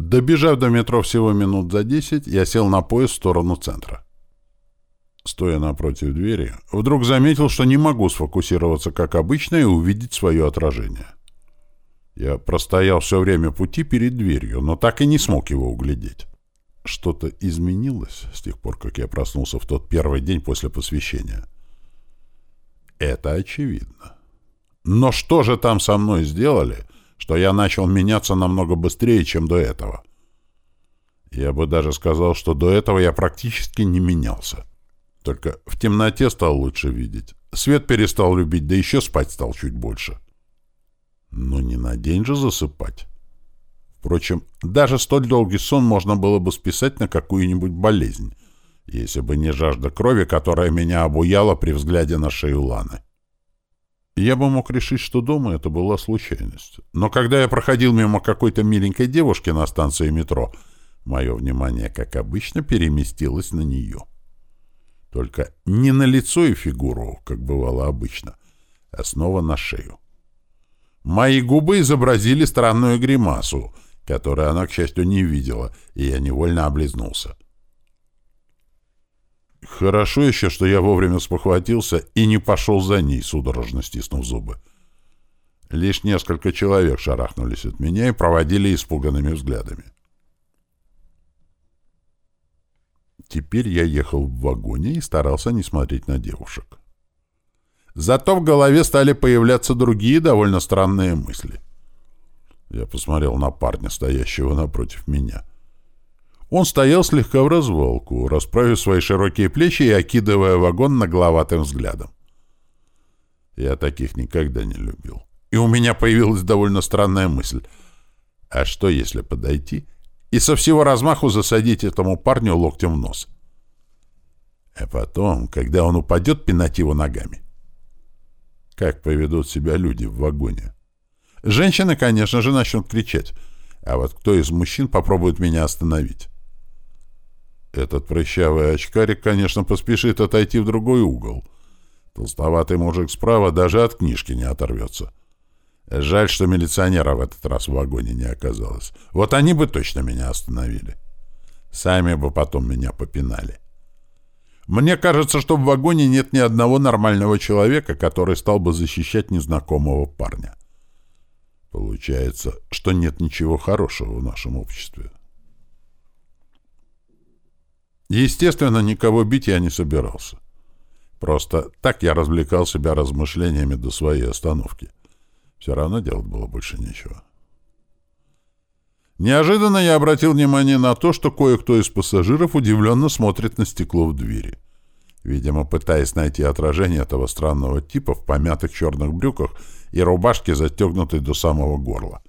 Добежав до метро всего минут за десять, я сел на поезд в сторону центра. Стоя напротив двери, вдруг заметил, что не могу сфокусироваться, как обычно, и увидеть свое отражение. Я простоял все время пути перед дверью, но так и не смог его углядеть. Что-то изменилось с тех пор, как я проснулся в тот первый день после посвящения. Это очевидно. Но что же там со мной сделали, что я начал меняться намного быстрее, чем до этого? Я бы даже сказал, что до этого я практически не менялся. Только в темноте стал лучше видеть. Свет перестал любить, да еще спать стал чуть больше. Но не на день же засыпать. Впрочем, даже столь долгий сон можно было бы списать на какую-нибудь болезнь, если бы не жажда крови, которая меня обуяла при взгляде на шею Ланы. Я бы мог решить, что дома это была случайность. Но когда я проходил мимо какой-то миленькой девушки на станции метро, мое внимание, как обычно, переместилось на нее. Только не на лицо и фигуру, как бывало обычно, а снова на шею. Мои губы изобразили странную гримасу — которую она, к счастью, не видела, и я невольно облизнулся. Хорошо еще, что я вовремя спохватился и не пошел за ней, судорожно стиснув зубы. Лишь несколько человек шарахнулись от меня и проводили испуганными взглядами. Теперь я ехал в вагоне и старался не смотреть на девушек. Зато в голове стали появляться другие довольно странные мысли — я посмотрел на парня, стоящего напротив меня. Он стоял слегка в развалку, расправив свои широкие плечи и окидывая вагон нагловатым взглядом. Я таких никогда не любил. И у меня появилась довольно странная мысль. А что, если подойти и со всего размаху засадить этому парню локтем в нос? А потом, когда он упадет, пинать его ногами. Как поведут себя люди в вагоне? — Женщины, конечно же, начнут кричать. А вот кто из мужчин попробует меня остановить? Этот прыщавый очкарик, конечно, поспешит отойти в другой угол. Толстоватый мужик справа даже от книжки не оторвется. Жаль, что милиционера в этот раз в вагоне не оказалось. Вот они бы точно меня остановили. Сами бы потом меня попинали. Мне кажется, что в вагоне нет ни одного нормального человека, который стал бы защищать незнакомого парня. Получается, что нет ничего хорошего в нашем обществе. Естественно, никого бить я не собирался. Просто так я развлекал себя размышлениями до своей остановки. Все равно делать было больше нечего. Неожиданно я обратил внимание на то, что кое-кто из пассажиров удивленно смотрит на стекло в двери видимо, пытаясь найти отражение этого странного типа в помятых черных брюках и рубашке, застегнутой до самого горла.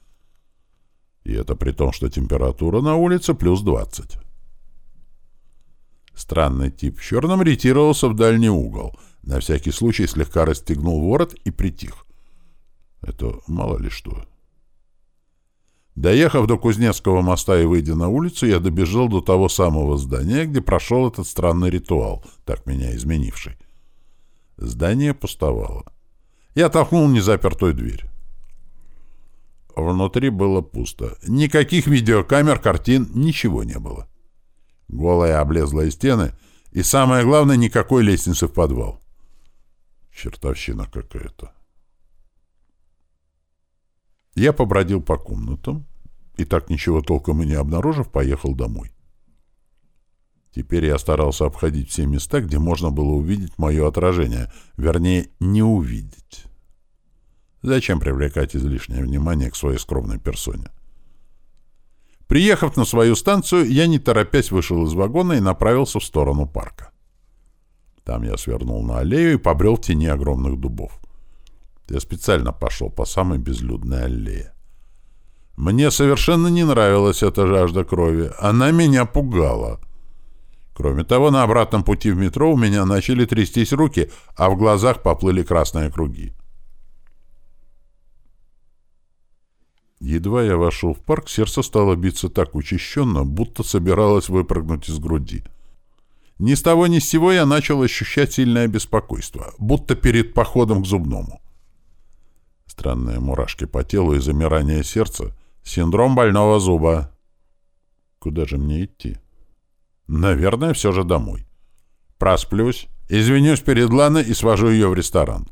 И это при том, что температура на улице плюс 20. Странный тип в черном ретировался в дальний угол, на всякий случай слегка расстегнул ворот и притих. Это мало ли что. Доехав до Кузнецкого моста и выйдя на улицу, я добежал до того самого здания, где прошел этот странный ритуал, так меня изменивший. Здание пустовало. Я толкнул незапертую дверь. Внутри было пусто. Никаких видеокамер, картин, ничего не было. Голые облезлые стены и, самое главное, никакой лестницы в подвал. Чертовщина какая-то. Я побродил по комнатам и, так ничего толком и не обнаружив, поехал домой. Теперь я старался обходить все места, где можно было увидеть мое отражение, вернее, не увидеть. Зачем привлекать излишнее внимание к своей скромной персоне? Приехав на свою станцию, я не торопясь вышел из вагона и направился в сторону парка. Там я свернул на аллею и побрел в тени огромных дубов. Я специально пошел по самой безлюдной аллее. Мне совершенно не нравилась эта жажда крови. Она меня пугала. Кроме того, на обратном пути в метро у меня начали трястись руки, а в глазах поплыли красные круги. Едва я вошел в парк, сердце стало биться так учащенно, будто собиралось выпрыгнуть из груди. Ни с того ни с сего я начал ощущать сильное беспокойство, будто перед походом к зубному. Странные мурашки по телу и замирание сердца. Синдром больного зуба. Куда же мне идти? Наверное, все же домой. Просплюсь, извинюсь перед Ланой и свожу ее в ресторан.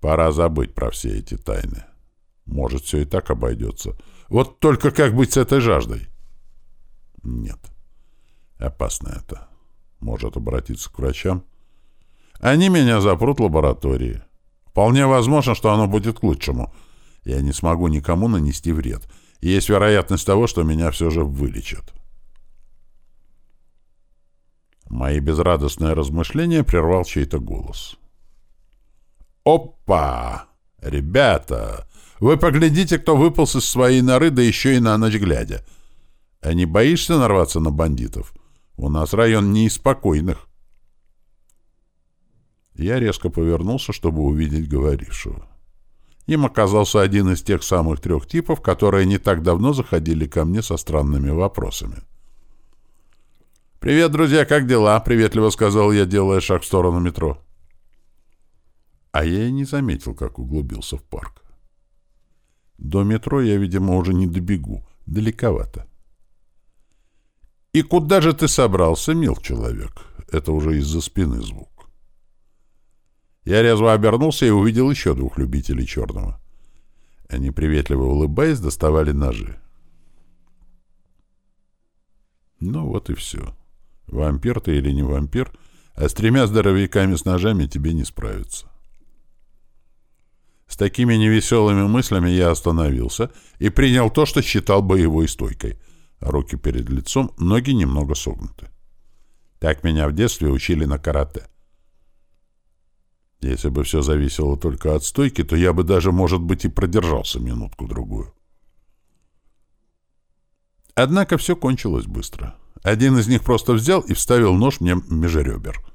Пора забыть про все эти тайны. Может, все и так обойдется. Вот только как быть с этой жаждой? Нет. Опасно это. Может обратиться к врачам? Они меня запрут в лаборатории. Вполне возможно, что оно будет к лучшему. Я не смогу никому нанести вред. Есть вероятность того, что меня все же вылечат. Мои безрадостные размышления прервал чей-то голос. «Опа! Ребята! Вы поглядите, кто выполз из своей норы, да еще и на ночь глядя. А не боишься нарваться на бандитов? У нас район не из спокойных». Я резко повернулся, чтобы увидеть говорившего. Им оказался один из тех самых трех типов, которые не так давно заходили ко мне со странными вопросами. «Привет, друзья, как дела?» — приветливо сказал я, делая шаг в сторону метро. А я и не заметил, как углубился в парк. До метро я, видимо, уже не добегу. Далековато. «И куда же ты собрался, мил человек?» Это уже из-за спины звук. Я резво обернулся и увидел еще двух любителей черного. Они, приветливо улыбаясь, доставали ножи. Ну вот и все. Вампир ты или не вампир, а с тремя здоровяками с ножами тебе не справиться. С такими невеселыми мыслями я остановился и принял то, что считал боевой стойкой. Руки перед лицом, ноги немного согнуты. Так меня в детстве учили на карате. Если бы все зависело только от стойки, то я бы даже, может быть, и продержался минутку-другую. Однако все кончилось быстро. Один из них просто взял и вставил нож мне межребер.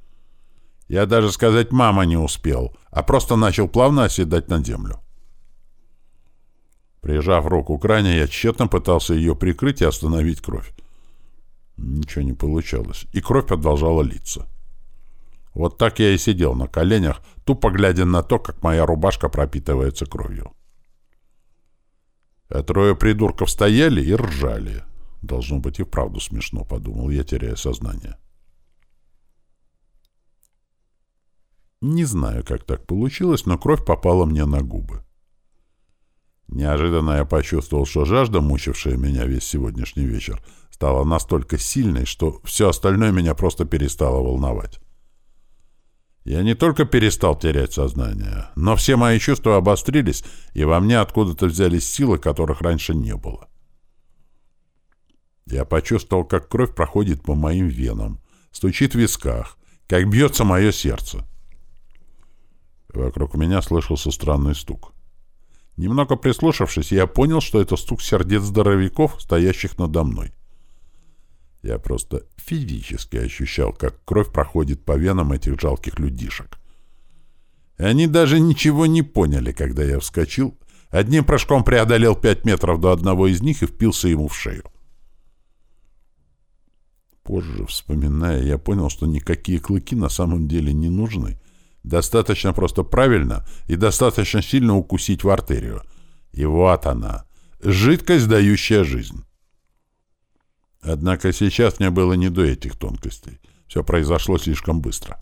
Я даже сказать «мама» не успел, а просто начал плавно оседать на землю. Прижав руку к ране, я тщетно пытался ее прикрыть и остановить кровь. Ничего не получалось, и кровь продолжала литься. Вот так я и сидел на коленях, тупо глядя на то, как моя рубашка пропитывается кровью. А трое придурков стояли и ржали. Должно быть и вправду смешно, подумал я, теряя сознание. Не знаю, как так получилось, но кровь попала мне на губы. Неожиданно я почувствовал, что жажда, мучившая меня весь сегодняшний вечер, стала настолько сильной, что все остальное меня просто перестало волновать. Я не только перестал терять сознание, но все мои чувства обострились, и во мне откуда-то взялись силы, которых раньше не было. Я почувствовал, как кровь проходит по моим венам, стучит в висках, как бьется мое сердце. Вокруг меня слышался странный стук. Немного прислушавшись, я понял, что это стук сердец здоровяков, стоящих надо мной. Я просто физически ощущал, как кровь проходит по венам этих жалких людишек. И они даже ничего не поняли, когда я вскочил, одним прыжком преодолел пять метров до одного из них и впился ему в шею. Позже, вспоминая, я понял, что никакие клыки на самом деле не нужны. Достаточно просто правильно и достаточно сильно укусить в артерию. И вот она, жидкость, дающая жизнь. Однако сейчас мне было не до этих тонкостей. Все произошло слишком быстро.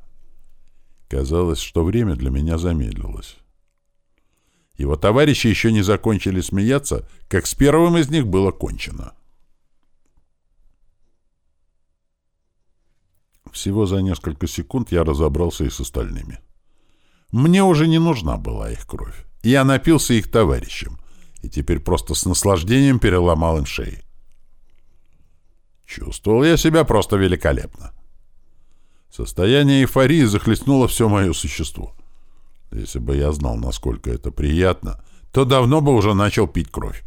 Казалось, что время для меня замедлилось. Его товарищи еще не закончили смеяться, как с первым из них было кончено. Всего за несколько секунд я разобрался и с остальными. Мне уже не нужна была их кровь. Я напился их товарищем, и теперь просто с наслаждением переломал им шеи. Чувствовал я себя просто великолепно. Состояние эйфории захлестнуло все мое существо. Если бы я знал, насколько это приятно, то давно бы уже начал пить кровь.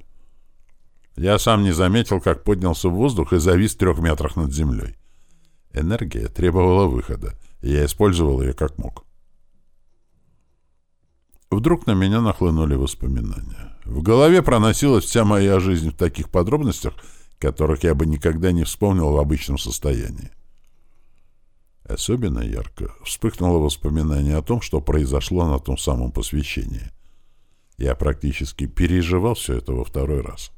Я сам не заметил, как поднялся в воздух и завис в трех метрах над землей. Энергия требовала выхода, и я использовал ее как мог. Вдруг на меня нахлынули воспоминания. В голове проносилась вся моя жизнь в таких подробностях — которых я бы никогда не вспомнил в обычном состоянии. Особенно ярко вспыхнуло воспоминание о том, что произошло на том самом посвящении. Я практически переживал все это во второй раз.